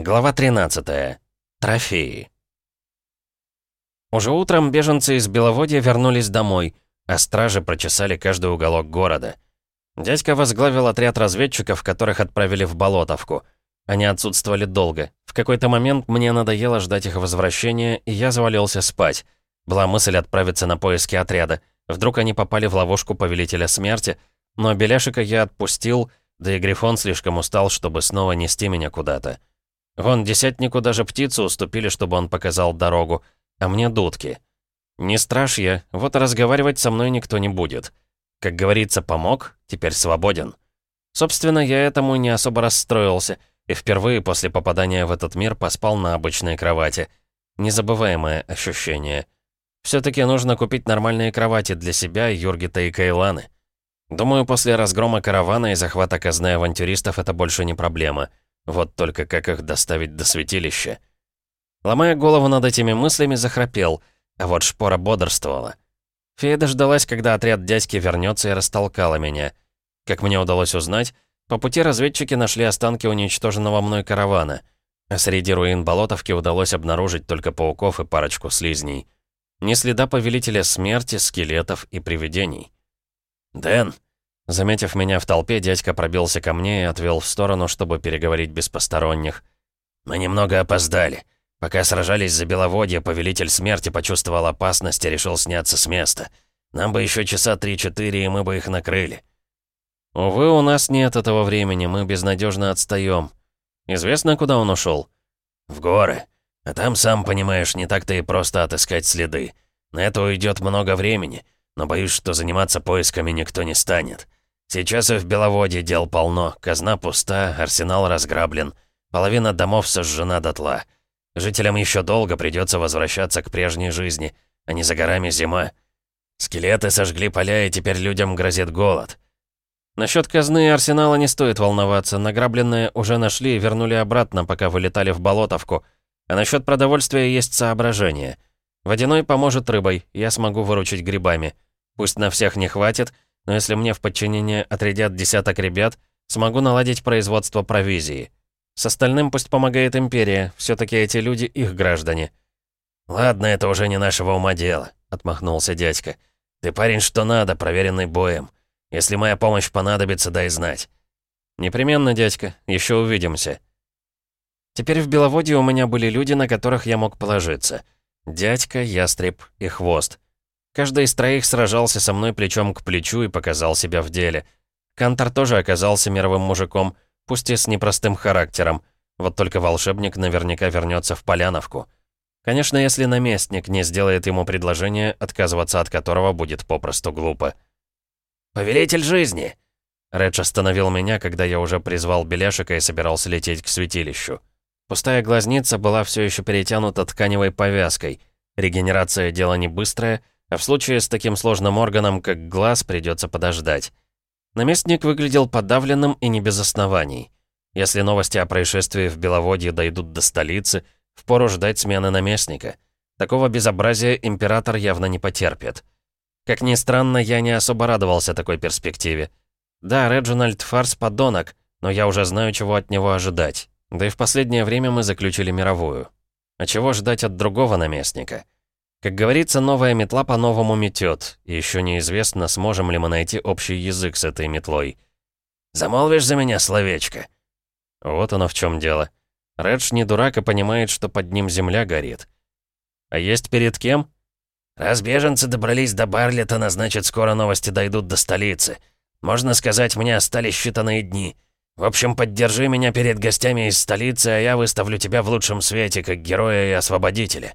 Глава 13. Трофеи. Уже утром беженцы из Беловодья вернулись домой, а стражи прочесали каждый уголок города. Дядька возглавил отряд разведчиков, которых отправили в Болотовку. Они отсутствовали долго. В какой-то момент мне надоело ждать их возвращения, и я завалился спать. Была мысль отправиться на поиски отряда. Вдруг они попали в ловушку Повелителя Смерти, но Беляшика я отпустил, да и Грифон слишком устал, чтобы снова нести меня куда-то. Вон, десятнику даже птицу уступили, чтобы он показал дорогу, а мне дудки. Не страшь я, вот разговаривать со мной никто не будет. Как говорится, помог, теперь свободен. Собственно, я этому не особо расстроился, и впервые после попадания в этот мир поспал на обычной кровати. Незабываемое ощущение. все таки нужно купить нормальные кровати для себя, Юргита и Кайланы. Думаю, после разгрома каравана и захвата казны авантюристов это больше не проблема. Вот только как их доставить до святилища? Ломая голову над этими мыслями, захрапел, а вот шпора бодрствовала. Фея дождалась, когда отряд дядьки вернется и растолкала меня. Как мне удалось узнать, по пути разведчики нашли останки уничтоженного мной каравана, а среди руин Болотовки удалось обнаружить только пауков и парочку слизней. Ни следа повелителя смерти, скелетов и привидений. «Дэн!» Заметив меня в толпе, дядька пробился ко мне и отвел в сторону, чтобы переговорить без посторонних. «Мы немного опоздали. Пока сражались за Беловодье, Повелитель Смерти почувствовал опасность и решил сняться с места. Нам бы еще часа три-четыре, и мы бы их накрыли». «Увы, у нас нет этого времени, мы безнадежно отстаем. Известно, куда он ушел? «В горы. А там, сам понимаешь, не так-то и просто отыскать следы. На это уйдет много времени, но боюсь, что заниматься поисками никто не станет». Сейчас и в Беловодье дел полно, казна пуста, арсенал разграблен, половина домов сожжена дотла. Жителям еще долго придется возвращаться к прежней жизни, а не за горами зима. Скелеты сожгли поля, и теперь людям грозит голод. Насчет казны и арсенала не стоит волноваться, награбленные уже нашли и вернули обратно, пока вылетали в Болотовку. А насчет продовольствия есть соображение. Водяной поможет рыбой, я смогу выручить грибами. Пусть на всех не хватит, но если мне в подчинение отрядят десяток ребят, смогу наладить производство провизии. С остальным пусть помогает Империя, все таки эти люди их граждане». «Ладно, это уже не нашего ума дело», — отмахнулся дядька. «Ты парень что надо, проверенный боем. Если моя помощь понадобится, дай знать». «Непременно, дядька, еще увидимся». Теперь в Беловодье у меня были люди, на которых я мог положиться. Дядька, Ястреб и Хвост. Каждый из троих сражался со мной плечом к плечу и показал себя в деле. Кантор тоже оказался мировым мужиком, пусть и с непростым характером. Вот только волшебник наверняка вернется в Поляновку. Конечно, если наместник не сделает ему предложение, отказываться от которого будет попросту глупо. «Повелитель жизни!» Редж остановил меня, когда я уже призвал Беляшика и собирался лететь к святилищу. Пустая глазница была все еще перетянута тканевой повязкой. Регенерация — дело не быстрое, а в случае с таким сложным органом, как глаз, придется подождать. Наместник выглядел подавленным и не без оснований. Если новости о происшествии в Беловодье дойдут до столицы, впору ждать смены наместника. Такого безобразия император явно не потерпит. Как ни странно, я не особо радовался такой перспективе. Да, Реджинальд Фарс — подонок, но я уже знаю, чего от него ожидать. Да и в последнее время мы заключили мировую. А чего ждать от другого наместника? Как говорится, новая метла по-новому метет, и еще неизвестно, сможем ли мы найти общий язык с этой метлой. «Замолвишь за меня словечко?» Вот оно в чем дело. Редж не дурак и понимает, что под ним земля горит. А есть перед кем? Раз беженцы добрались до Барлета, значит, скоро новости дойдут до столицы. Можно сказать, мне остались считанные дни. В общем, поддержи меня перед гостями из столицы, а я выставлю тебя в лучшем свете, как героя и освободителя.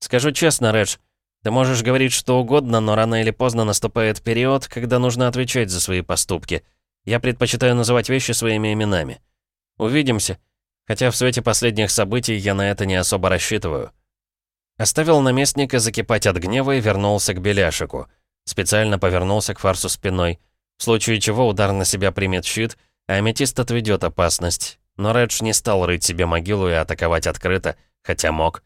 Скажу честно, Редж, ты можешь говорить что угодно, но рано или поздно наступает период, когда нужно отвечать за свои поступки. Я предпочитаю называть вещи своими именами. Увидимся. Хотя в свете последних событий я на это не особо рассчитываю. Оставил наместника закипать от гнева и вернулся к Беляшику. Специально повернулся к Фарсу спиной. В случае чего удар на себя примет щит, а аметист отведет опасность. Но Редж не стал рыть себе могилу и атаковать открыто, хотя мог.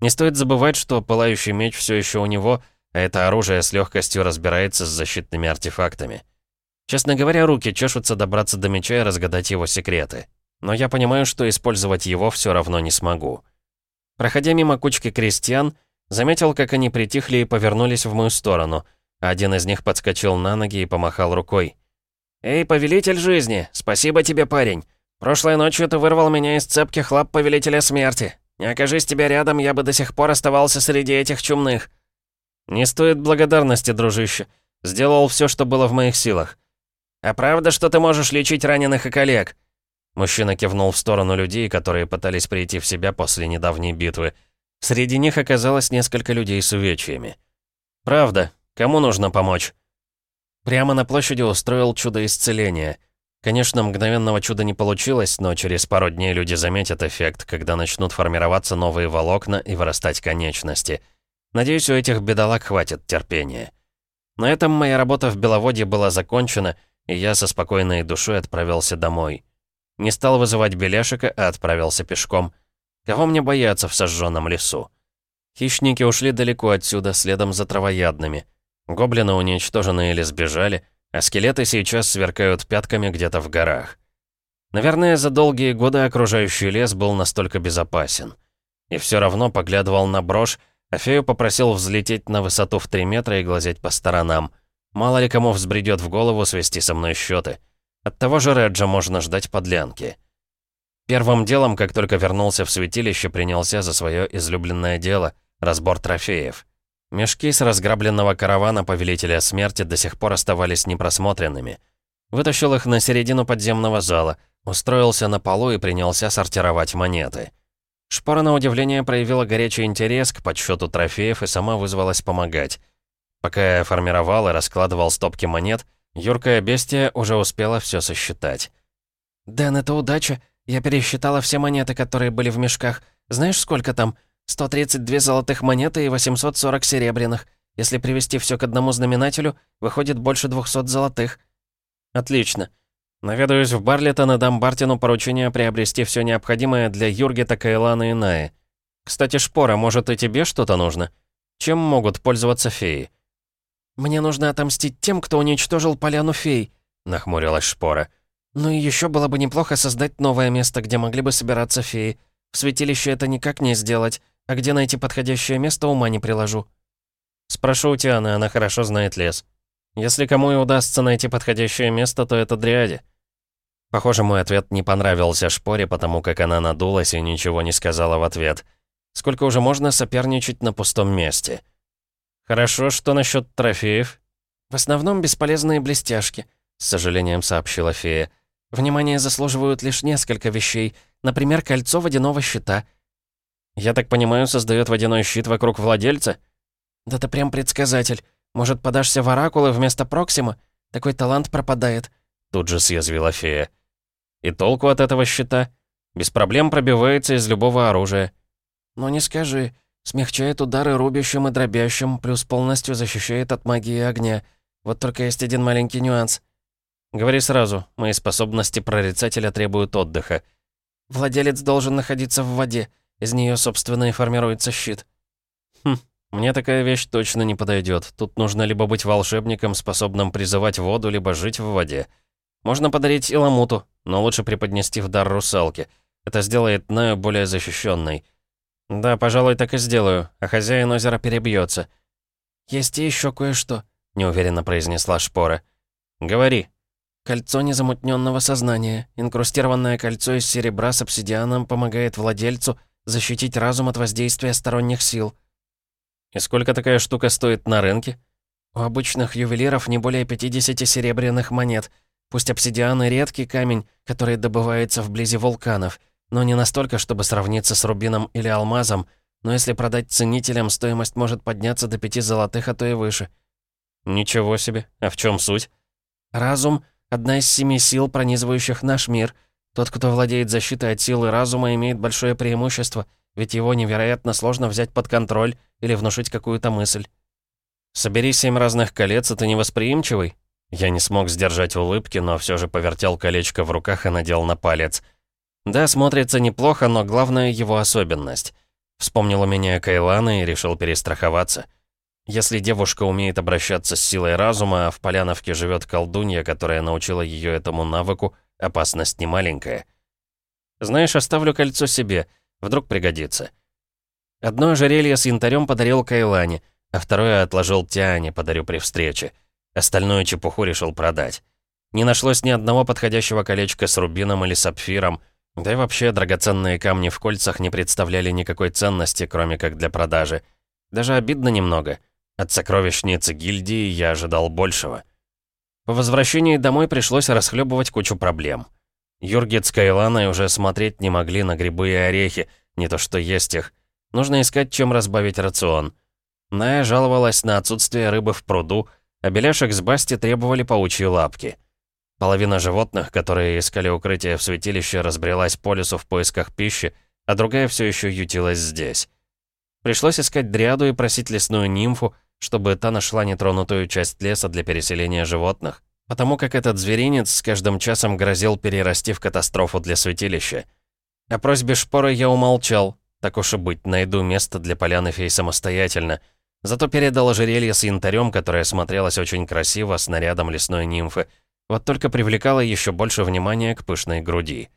Не стоит забывать, что пылающий меч все еще у него, а это оружие с легкостью разбирается с защитными артефактами. Честно говоря, руки чешутся добраться до меча и разгадать его секреты. но я понимаю, что использовать его все равно не смогу. Проходя мимо кучки крестьян, заметил, как они притихли и повернулись в мою сторону. Один из них подскочил на ноги и помахал рукой. «Эй, повелитель жизни, спасибо тебе, парень. Прошлой ночью ты вырвал меня из цепких лап повелителя смерти. Не окажись тебя рядом, я бы до сих пор оставался среди этих чумных». «Не стоит благодарности, дружище. Сделал все, что было в моих силах». «А правда, что ты можешь лечить раненых и коллег?» Мужчина кивнул в сторону людей, которые пытались прийти в себя после недавней битвы. Среди них оказалось несколько людей с увечьями. «Правда. Кому нужно помочь?» Прямо на площади устроил чудо исцеления. Конечно, мгновенного чуда не получилось, но через пару дней люди заметят эффект, когда начнут формироваться новые волокна и вырастать конечности. Надеюсь, у этих бедолаг хватит терпения. На этом моя работа в Беловодье была закончена, и я со спокойной душой отправился домой. Не стал вызывать Беляшика, а отправился пешком. Кого мне бояться в сожженном лесу? Хищники ушли далеко отсюда, следом за травоядными. Гоблины уничтожены или сбежали, а скелеты сейчас сверкают пятками где-то в горах. Наверное, за долгие годы окружающий лес был настолько безопасен. И все равно поглядывал на брошь, а фею попросил взлететь на высоту в 3 метра и глазеть по сторонам. Мало ли кому взбредет в голову свести со мной счеты. От того же Реджа можно ждать подлянки. Первым делом, как только вернулся в святилище, принялся за свое излюбленное дело — разбор трофеев. Мешки с разграбленного каравана Повелителя Смерти до сих пор оставались непросмотренными. Вытащил их на середину подземного зала, устроился на полу и принялся сортировать монеты. Шпора, на удивление, проявила горячий интерес к подсчету трофеев и сама вызвалась помогать. Пока я формировал и раскладывал стопки монет, Юркая бестия уже успела все сосчитать. «Дэн, это удача. Я пересчитала все монеты, которые были в мешках. Знаешь, сколько там? 132 золотых монеты и 840 серебряных. Если привести все к одному знаменателю, выходит больше 200 золотых». «Отлично. Наведаюсь в Барлетон и дам Бартину поручение приобрести все необходимое для Юргета, Кайлана и Наи. Кстати, Шпора, может и тебе что-то нужно? Чем могут пользоваться феи?» «Мне нужно отомстить тем, кто уничтожил поляну фей», — нахмурилась Шпора. «Ну и еще было бы неплохо создать новое место, где могли бы собираться феи. В святилище это никак не сделать, а где найти подходящее место, ума не приложу». «Спрошу у Тианы, она хорошо знает лес. Если кому и удастся найти подходящее место, то это Дриаде». Похоже, мой ответ не понравился Шпоре, потому как она надулась и ничего не сказала в ответ. Сколько уже можно соперничать на пустом месте?» «Хорошо, что насчет трофеев?» «В основном бесполезные блестяшки», — с сожалением сообщила фея. «Внимание заслуживают лишь несколько вещей, например, кольцо водяного щита». «Я так понимаю, создает водяной щит вокруг владельца?» «Да ты прям предсказатель. Может, подашься в оракулы вместо Проксима? Такой талант пропадает», — тут же съязвила фея. «И толку от этого щита? Без проблем пробивается из любого оружия». «Ну не скажи. Смягчает удары рубящим и дробящим, плюс полностью защищает от магии огня. Вот только есть один маленький нюанс. Говори сразу, мои способности прорицателя требуют отдыха. Владелец должен находиться в воде, из нее, собственно, и формируется щит. Хм, мне такая вещь точно не подойдет. Тут нужно либо быть волшебником, способным призывать воду, либо жить в воде. Можно подарить Иламуту, но лучше преподнести в дар русалке. Это сделает Наю более защищенной. «Да, пожалуй, так и сделаю, а хозяин озера перебьется. «Есть и еще кое-что», — неуверенно произнесла Шпора. «Говори». «Кольцо незамутненного сознания. Инкрустированное кольцо из серебра с обсидианом помогает владельцу защитить разум от воздействия сторонних сил». «И сколько такая штука стоит на рынке?» «У обычных ювелиров не более 50 серебряных монет. Пусть обсидиан редкий камень, который добывается вблизи вулканов». Но не настолько, чтобы сравниться с рубином или алмазом, но если продать ценителям, стоимость может подняться до пяти золотых, а то и выше. Ничего себе. А в чем суть? Разум — одна из семи сил, пронизывающих наш мир. Тот, кто владеет защитой от силы разума, имеет большое преимущество, ведь его невероятно сложно взять под контроль или внушить какую-то мысль. «Собери семь разных колец, и ты невосприимчивый?» Я не смог сдержать улыбки, но все же повертел колечко в руках и надел на палец — да, смотрится неплохо, но главное его особенность. Вспомнил у меня Кайлана и решил перестраховаться. Если девушка умеет обращаться с силой разума, а в Поляновке живет колдунья, которая научила ее этому навыку, опасность немаленькая. Знаешь, оставлю кольцо себе. Вдруг пригодится. Одно ожерелье с янтарем подарил Кайлане, а второе отложил Тиане, подарю при встрече. Остальную чепуху решил продать. Не нашлось ни одного подходящего колечка с рубином или сапфиром, да и вообще драгоценные камни в кольцах не представляли никакой ценности, кроме как для продажи. Даже обидно немного. От сокровищницы гильдии я ожидал большего. По возвращении домой пришлось расхлебывать кучу проблем. Юргит с Кайланой уже смотреть не могли на грибы и орехи, не то что есть их. Нужно искать, чем разбавить рацион. Ная жаловалась на отсутствие рыбы в пруду, а Беляшек с Басти требовали паучьи лапки. Половина животных, которые искали укрытие в святилище, разбрелась по лесу в поисках пищи, а другая все еще ютилась здесь. Пришлось искать дриаду и просить лесную нимфу, чтобы та нашла нетронутую часть леса для переселения животных, потому как этот зверинец с каждым часом грозил перерасти в катастрофу для святилища. О просьбе шпоры я умолчал, так уж и быть, найду место для поляны фей самостоятельно. Зато передал ожерелье с янтарем, которое смотрелось очень красиво, с нарядом лесной нимфы, вот только привлекало еще больше внимания к пышной груди.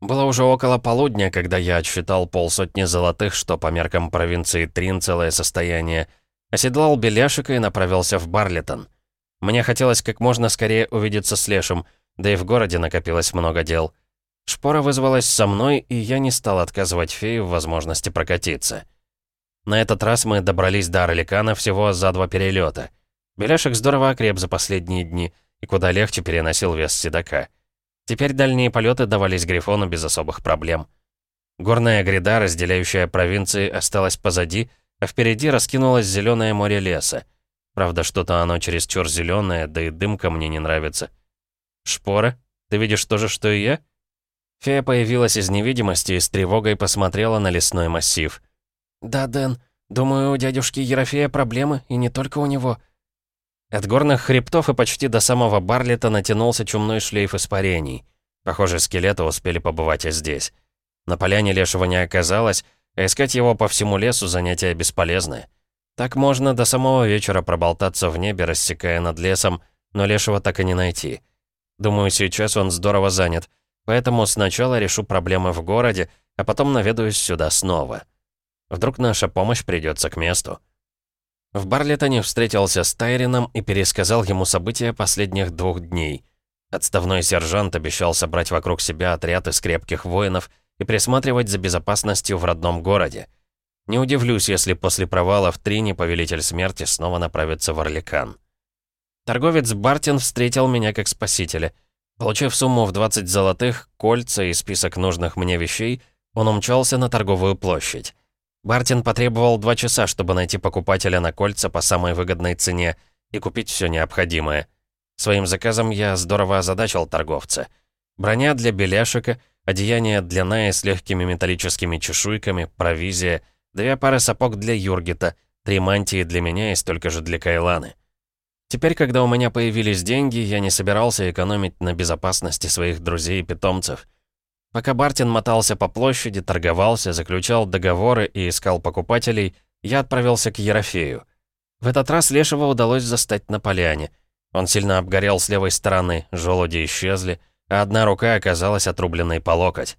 Было уже около полудня, когда я отсчитал полсотни золотых, что по меркам провинции Трин целое состояние, оседлал Беляшика и направился в Барлетон. Мне хотелось как можно скорее увидеться с Лешем, да и в городе накопилось много дел. Шпора вызвалась со мной, и я не стал отказывать фее в возможности прокатиться. На этот раз мы добрались до Орликана всего за два перелета. Беляшек здорово окреп за последние дни и куда легче переносил вес седока. Теперь дальние полеты давались Грифону без особых проблем. Горная гряда, разделяющая провинции, осталась позади, а впереди раскинулось зеленое море леса. Правда, что-то оно чересчур зеленое, да и дымка мне не нравится. «Шпора? Ты видишь то же, что и я?» Фея появилась из невидимости и с тревогой посмотрела на лесной массив. «Да, Дэн, думаю, у дядюшки Ерофея проблемы, и не только у него». От горных хребтов и почти до самого Барлета натянулся чумной шлейф испарений. Похоже, скелеты успели побывать и здесь. На поляне лешего не оказалось, искать его по всему лесу занятие бесполезное. Так можно до самого вечера проболтаться в небе, рассекая над лесом, но лешего так и не найти. Думаю, сейчас он здорово занят — Поэтому сначала решу проблемы в городе, а потом наведаюсь сюда снова. Вдруг наша помощь придется к месту. В Барлетоне встретился с Тайрином и пересказал ему события последних двух дней. Отставной сержант обещал собрать вокруг себя отряд из крепких воинов и присматривать за безопасностью в родном городе. Не удивлюсь, если после провала в Трине Повелитель Смерти снова направится в Орликан. Торговец Бартин встретил меня как спасителя — Получив сумму в 20 золотых, кольца и список нужных мне вещей, он умчался на торговую площадь. Бартин потребовал два часа, чтобы найти покупателя на кольца по самой выгодной цене и купить все необходимое. Своим заказом я здорово озадачил торговца. Броня для беляшика, одеяние для Наи с легкими металлическими чешуйками, провизия, две пары сапог для Юргита, три мантии для меня и столько же для Кайланы. Теперь, когда у меня появились деньги, я не собирался экономить на безопасности своих друзей и питомцев. Пока Бартин мотался по площади, торговался, заключал договоры и искал покупателей, я отправился к Ерофею. В этот раз Лешего удалось застать на поляне. Он сильно обгорел с левой стороны, желуди исчезли, а одна рука оказалась отрубленной по локоть.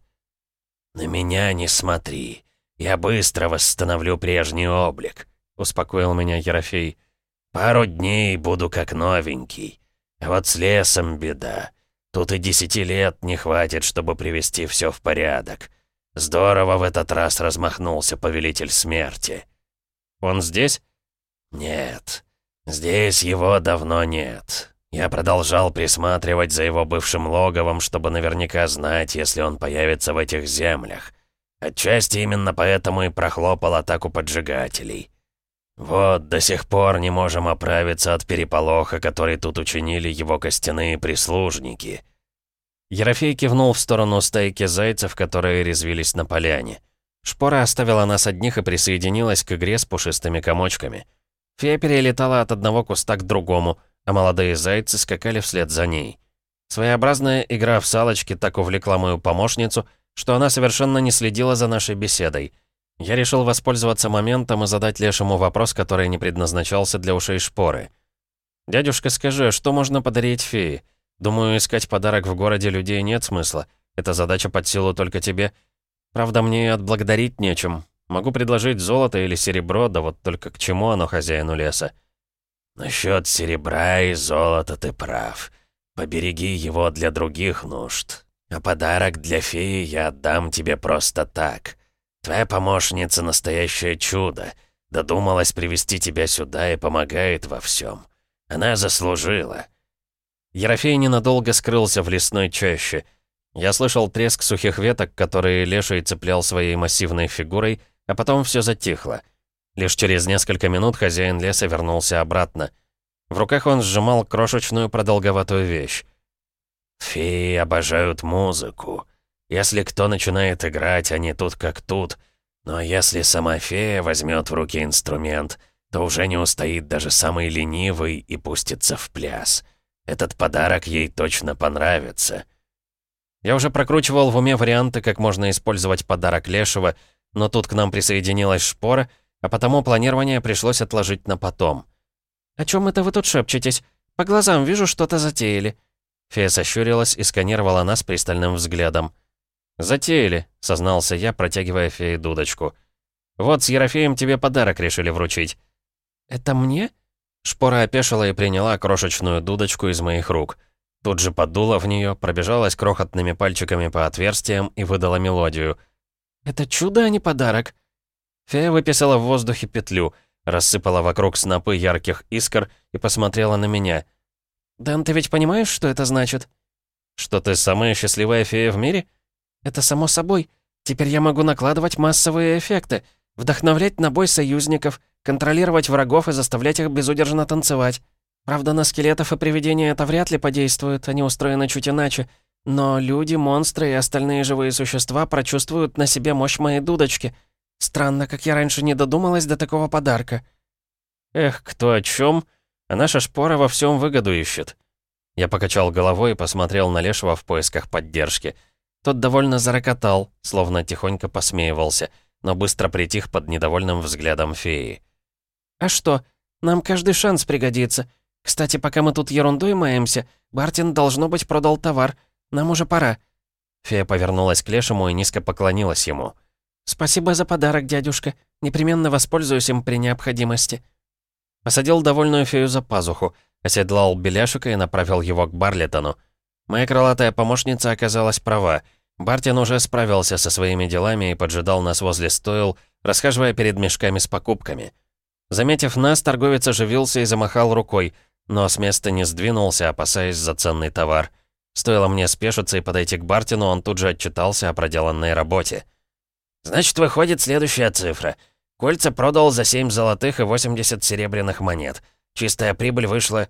«На меня не смотри. Я быстро восстановлю прежний облик», — успокоил меня Ерофей. Пару дней буду как новенький. А вот с лесом беда. Тут и десяти лет не хватит, чтобы привести все в порядок. Здорово в этот раз размахнулся повелитель смерти. Он здесь? Нет. Здесь его давно нет. Я продолжал присматривать за его бывшим логовом, чтобы наверняка знать, если он появится в этих землях. Отчасти именно поэтому и прохлопал атаку поджигателей. «Вот, до сих пор не можем оправиться от переполоха, который тут учинили его костяные прислужники». Ерофей кивнул в сторону стайки зайцев, которые резвились на поляне. Шпора оставила нас одних и присоединилась к игре с пушистыми комочками. Фея перелетала от одного куста к другому, а молодые зайцы скакали вслед за ней. Своеобразная игра в салочки так увлекла мою помощницу, что она совершенно не следила за нашей беседой — я решил воспользоваться моментом и задать Лешему вопрос, который не предназначался для ушей шпоры. «Дядюшка, скажи, что можно подарить фее? Думаю, искать подарок в городе людей нет смысла. Эта задача под силу только тебе. Правда, мне отблагодарить нечем. Могу предложить золото или серебро, да вот только к чему оно хозяину леса?» «Насчет серебра и золота ты прав. Побереги его для других нужд. А подарок для феи я отдам тебе просто так. Твоя помощница — настоящее чудо. Додумалась привести тебя сюда и помогает во всем. Она заслужила». Ерофей ненадолго скрылся в лесной чаще. Я слышал треск сухих веток, которые леший цеплял своей массивной фигурой, а потом все затихло. Лишь через несколько минут хозяин леса вернулся обратно. В руках он сжимал крошечную продолговатую вещь. «Феи обожают музыку. Если кто начинает играть, они тут как тут. Но если сама фея возьмет в руки инструмент, то уже не устоит даже самый ленивый и пустится в пляс. Этот подарок ей точно понравится». Я уже прокручивал в уме варианты, как можно использовать подарок Лешего, но тут к нам присоединилась шпора, а потому планирование пришлось отложить на потом. «О чем это вы тут шепчетесь? По глазам вижу, что-то затеяли». Фея сощурилась и сканировала нас пристальным взглядом. «Затеяли», — сознался я, протягивая фее дудочку. «Вот с Ерофеем тебе подарок решили вручить». «Это мне?» Шпора опешила и приняла крошечную дудочку из моих рук. Тут же подула в нее, пробежалась крохотными пальчиками по отверстиям и выдала мелодию. «Это чудо, а не подарок?» Фея выписала в воздухе петлю, рассыпала вокруг снопы ярких искр и посмотрела на меня. «Дэн, ты ведь понимаешь, что это значит?» «Что ты самая счастливая фея в мире?» «Это само собой. Теперь я могу накладывать массовые эффекты, вдохновлять на бой союзников, контролировать врагов и заставлять их безудержно танцевать. Правда, на скелетов и привидения это вряд ли подействует, они устроены чуть иначе. Но люди, монстры и остальные живые существа прочувствуют на себе мощь моей дудочки. Странно, как я раньше не додумалась до такого подарка. Эх, кто о чем? А наша шпора во всем выгоду ищет. Я покачал головой и посмотрел на Лешего в поисках поддержки. Тот довольно зарокотал, словно тихонько посмеивался, но быстро притих под недовольным взглядом феи. «А что? Нам каждый шанс пригодится. Кстати, пока мы тут ерундой маемся, Бартин, должно быть, продал товар. Нам уже пора». Фея повернулась к Лешему и низко поклонилась ему. «Спасибо за подарок, дядюшка. Непременно воспользуюсь им при необходимости». Посадил довольную фею за пазуху, оседлал Беляшика и направил его к Барлетону. Моя крылатая помощница оказалась права. Бартин уже справился со своими делами и поджидал нас возле стоил, расхаживая перед мешками с покупками. Заметив нас, торговец оживился и замахал рукой, но с места не сдвинулся, опасаясь за ценный товар. Стоило мне спешиться и подойти к Бартину, он тут же отчитался о проделанной работе. Значит, выходит следующая цифра. Кольца продал за 7 золотых и 80 серебряных монет. Чистая прибыль вышла...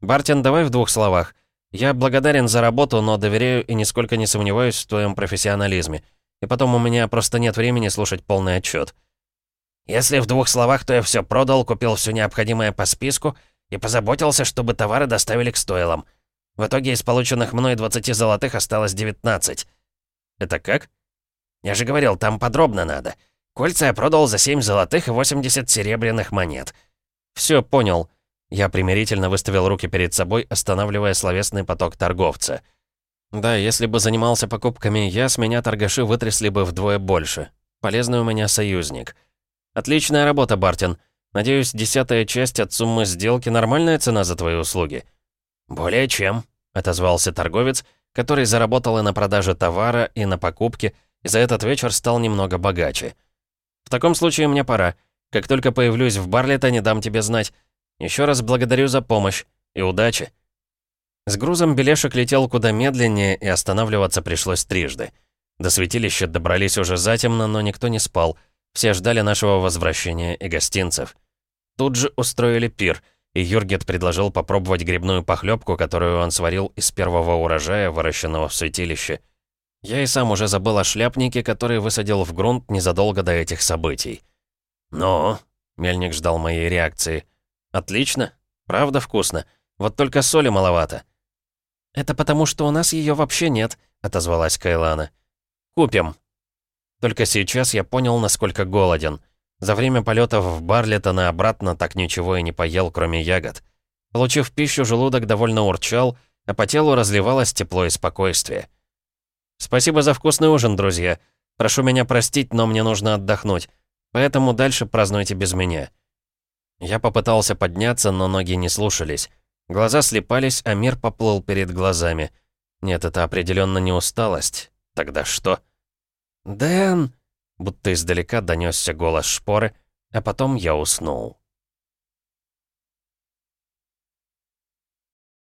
Бартин, давай в двух словах. Я благодарен за работу, но доверяю и нисколько не сомневаюсь в твоем профессионализме. И потом у меня просто нет времени слушать полный отчет. Если в двух словах, то я все продал, купил все необходимое по списку и позаботился, чтобы товары доставили к стойлам. В итоге из полученных мной 20 золотых осталось 19. Это как? Я же говорил, там подробно надо. Кольца я продал за 7 золотых и 80 серебряных монет. Все понял. Я примирительно выставил руки перед собой, останавливая словесный поток торговца. Да, если бы занимался покупками я, с меня торгаши вытрясли бы вдвое больше. Полезный у меня союзник. Отличная работа, Бартин. Надеюсь, десятая часть от суммы сделки нормальная цена за твои услуги. Более чем, отозвался торговец, который заработал и на продаже товара, и на покупке, и за этот вечер стал немного богаче. «В таком случае мне пора. Как только появлюсь в Барлета, не дам тебе знать. Еще раз благодарю за помощь. И удачи». С грузом белешек летел куда медленнее, и останавливаться пришлось трижды. До святилища добрались уже затемно, но никто не спал. Все ждали нашего возвращения и гостинцев. Тут же устроили пир, и Юргет предложил попробовать грибную похлебку, которую он сварил из первого урожая, выращенного в святилище. Я и сам уже забыл о шляпнике, который высадил в грунт незадолго до этих событий. «Ну?» — Мельник ждал моей реакции. «Отлично. Правда вкусно. Вот только соли маловато». «Это потому, что у нас ее вообще нет», — отозвалась Кайлана. «Купим». Только сейчас я понял, насколько голоден. За время полетов в Барлеттона обратно так ничего и не поел, кроме ягод. Получив пищу, желудок довольно урчал, а по телу разливалось тепло и спокойствие. Спасибо за вкусный ужин, друзья. Прошу меня простить, но мне нужно отдохнуть. Поэтому дальше празднуйте без меня». Я попытался подняться, но ноги не слушались. Глаза слепались, а мир поплыл перед глазами. Нет, это определенно не усталость. Тогда что? «Дэн!» Будто издалека донесся голос шпоры, а потом я уснул.